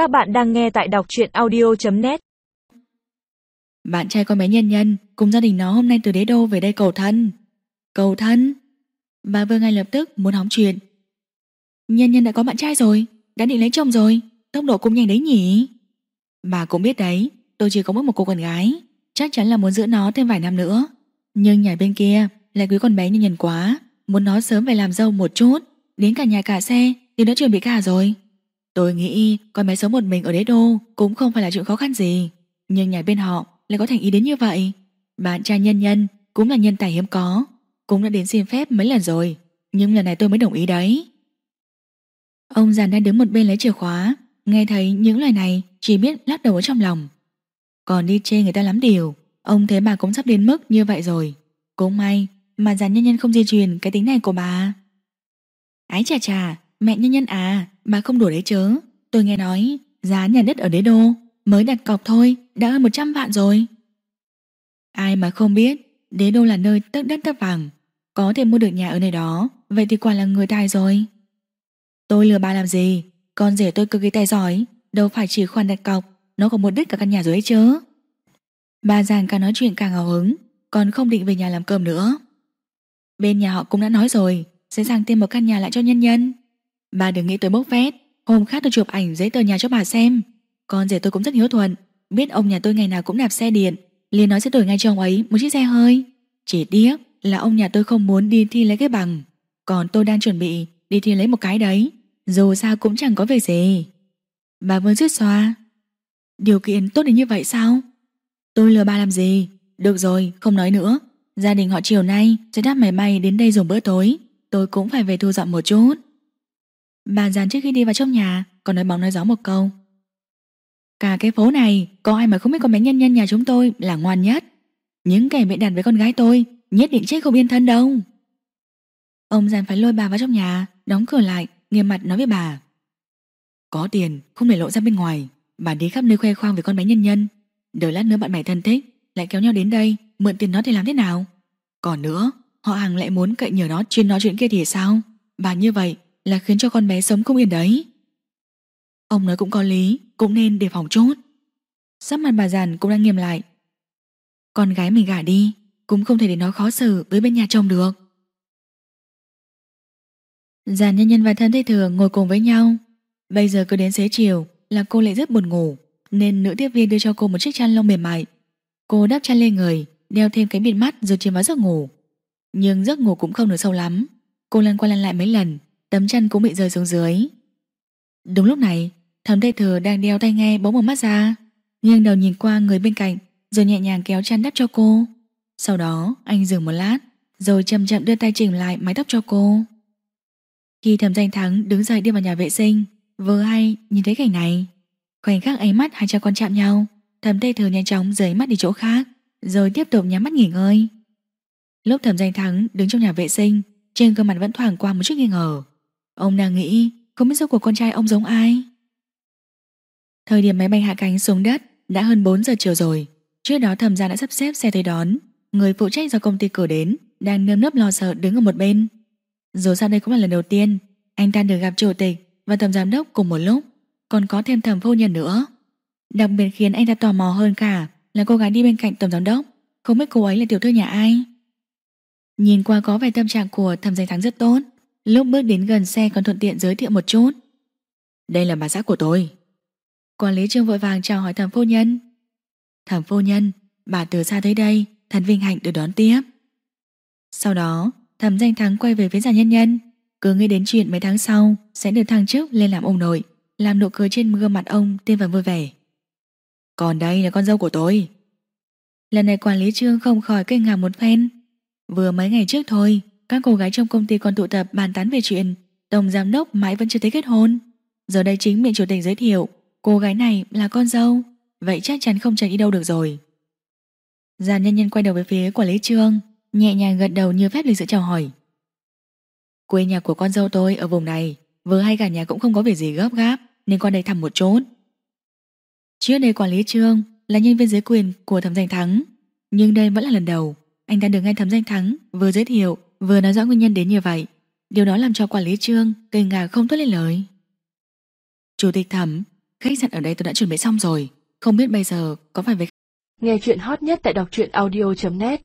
Các bạn đang nghe tại đọc truyện audio.net Bạn trai con bé Nhân Nhân cùng gia đình nó hôm nay từ đế đô về đây cầu thân. Cầu thân? Bà Vương ngay lập tức muốn hóng chuyện. Nhân Nhân đã có bạn trai rồi, đã định lấy chồng rồi, tốc độ cũng nhanh đấy nhỉ? Bà cũng biết đấy, tôi chỉ có mỗi một cô con gái, chắc chắn là muốn giữ nó thêm vài năm nữa. Nhưng nhà bên kia lại quý con bé Nhân Nhân quá, muốn nó sớm về làm dâu một chút, đến cả nhà cả xe thì đã chuẩn bị cả rồi. Tôi nghĩ con bé sống một mình ở đế đô cũng không phải là chuyện khó khăn gì. Nhưng nhà bên họ lại có thành ý đến như vậy. Bạn trai nhân nhân cũng là nhân tài hiếm có. Cũng đã đến xin phép mấy lần rồi. Nhưng lần này tôi mới đồng ý đấy. Ông già đang đứng một bên lấy chìa khóa. Nghe thấy những lời này chỉ biết lắc đầu ở trong lòng. Còn đi chê người ta lắm điều. Ông thấy bà cũng sắp đến mức như vậy rồi. Cũng may mà già nhân nhân không di truyền cái tính này của bà. Ái chà chà, mẹ nhân nhân à, bà không đuổi đấy chớ. Tôi nghe nói giá nhà đất ở đế đô mới đặt cọc thôi đã hơn 100 vạn rồi. Ai mà không biết đế đô là nơi tất đất tất vàng. Có thể mua được nhà ở nơi đó, vậy thì quả là người tài rồi. Tôi lừa bà làm gì? Con rể tôi cực kỳ tài giỏi, đâu phải chỉ khoan đặt cọc, nó còn một đứt cả căn nhà rồi ấy chứ. Bà giàn càng nói chuyện càng hào hứng, còn không định về nhà làm cơm nữa. Bên nhà họ cũng đã nói rồi, sẽ sang thêm một căn nhà lại cho nhân nhân. Bà đừng nghĩ tôi bốc phét. Hôm khác tôi chụp ảnh giấy tờ nhà cho bà xem. Con rể tôi cũng rất hiếu thuận. Biết ông nhà tôi ngày nào cũng đạp xe điện. Liền nói sẽ đổi ngay cho ông ấy một chiếc xe hơi. Chỉ tiếc là ông nhà tôi không muốn đi thi lấy cái bằng. Còn tôi đang chuẩn bị đi thi lấy một cái đấy. Dù sao cũng chẳng có việc gì. Bà vẫn rứt xoa Điều kiện tốt đến như vậy sao? Tôi lừa bà làm gì? Được rồi, không nói nữa. Gia đình họ chiều nay sẽ đáp máy bay đến đây dùng bữa tối. Tôi cũng phải về thu dọn một chút. Bà giàn trước khi đi vào trong nhà, Còn nói bóng nói gió một câu. Cả cái phố này, Có ai mà không biết con bé nhân nhân nhà chúng tôi là ngoan nhất. Những kẻ bị đặt với con gái tôi, Nhất định chết không yên thân đâu. Ông giàn phải lôi bà vào trong nhà, Đóng cửa lại, Nghiêm mặt nói với bà. Có tiền, không để lộ ra bên ngoài. Bà đi khắp nơi khoe khoang về con bé nhân nhân. Đợi lát nữa bạn bè thân thích, Lại kéo nhau đến đây, Mượn tiền nó thì làm thế nào? Còn nữa, Họ hàng lại muốn cậy nhờ nó chuyên nói chuyện kia thì sao? Bà như vậy là khiến cho con bé sống không yên đấy. Ông nói cũng có lý, cũng nên đề phòng chút. Sắp mặt bà giàn cũng đang nghiêm lại. Con gái mình gả đi, cũng không thể để nó khó xử với bên nhà chồng được. Giàn nhân nhân và thân thầy thừa ngồi cùng với nhau. Bây giờ cứ đến xế chiều là cô lại rất buồn ngủ, nên nữ tiếp viên đưa cho cô một chiếc chăn lông mềm mại. Cô đắp chăn lên người, đeo thêm cái bịt mắt rồi chìm vào giấc ngủ. Nhưng giấc ngủ cũng không được sâu lắm. Cô lăn qua lăn lại mấy lần Tấm chăn cũng bị rơi xuống dưới. Đúng lúc này Thẩm Tây Thừa đang đeo tai nghe bỗng mở mắt ra, Nghiêng đầu nhìn qua người bên cạnh, Rồi nhẹ nhàng kéo chăn đắp cho cô. Sau đó, anh dừng một lát, Rồi chậm chậm đưa tay chỉnh lại mái tóc cho cô. Khi thẩm danh thắng đứng dậy đi vào nhà vệ sinh, Vừa hay nhìn thấy cảnh này. Khoảnh khắc ánh mắt hai cha con chạm nhau, Thẩm Tây Thừa nhanh chóng rời mắt đi chỗ khác, Rồi tiếp tục nhắm mắt nghỉ ngơi. Lúc thẩm danh thắng đứng trong nhà vệ sinh, Trên gương mặt vẫn thoảng qua một chút nghi ngờ. Ông đang nghĩ không biết rốt của con trai ông giống ai. Thời điểm máy bay hạ cánh xuống đất đã hơn 4 giờ chiều rồi. Trước đó thẩm gia đã sắp xếp xe tới đón. Người phụ trách do công ty cử đến đang nơm nớp lo sợ đứng ở một bên. Dù sao đây cũng là lần đầu tiên anh ta được gặp chủ tịch và thẩm giám đốc cùng một lúc, còn có thêm thẩm phu nhân nữa. Đặc biệt khiến anh ta tò mò hơn cả là cô gái đi bên cạnh tổng giám đốc, không biết cô ấy là tiểu thư nhà ai. Nhìn qua có vẻ tâm trạng của thẩm danh thắng rất tốt, Lúc bước đến gần xe còn thuận tiện giới thiệu một chút. Đây là bà xã của tôi. Quản lý trương vội vàng chào hỏi thẩm phu nhân. Thẩm phu nhân, Bà từ xa tới đây Thần vinh hạnh được đón tiếp. Sau đó, thẩm danh thắng quay về với già nhân nhân. Cứ nghĩ đến chuyện mấy tháng sau, Sẽ được thăng chức lên làm ông nội, Làm nụ cười trên gương mặt ông tên và vui vẻ. Còn đây là con dâu của tôi. Lần này quản lý trương không khỏi kinh ngạc một phen. Vừa mấy ngày trước thôi các cô gái trong công ty còn tụ tập bàn tán về chuyện Tổng giám đốc mãi vẫn chưa thấy kết hôn. Giờ đây chính miệng chủ tịch giới thiệu, Cô gái này là con dâu, Vậy chắc chắn không chạy đi đâu được rồi. Giàn nhân nhân quay đầu về phía quản lý trương Nhẹ nhàng gật đầu như phép lịch sự chào hỏi. Quê nhà của con dâu tôi ở vùng này, Vừa hay cả nhà cũng không có việc gì gấp gáp, Nên qua đây thăm một chút. Trước đây quản lý trương Là nhân viên dưới quyền của thẩm danh thắng, Nhưng đây vẫn là lần đầu. Anh ta được nghe thẩm danh thắng vừa giới thiệu Vừa nói rõ nguyên nhân đến như vậy, Điều đó làm cho quản lý trương Kinh ngạc không tốt lên lời. Chủ tịch thẩm, Khách sạn ở đây tôi đã chuẩn bị xong rồi, Không biết bây giờ có phải về Nghe chuyện hot nhất tại đọc truyện audio.net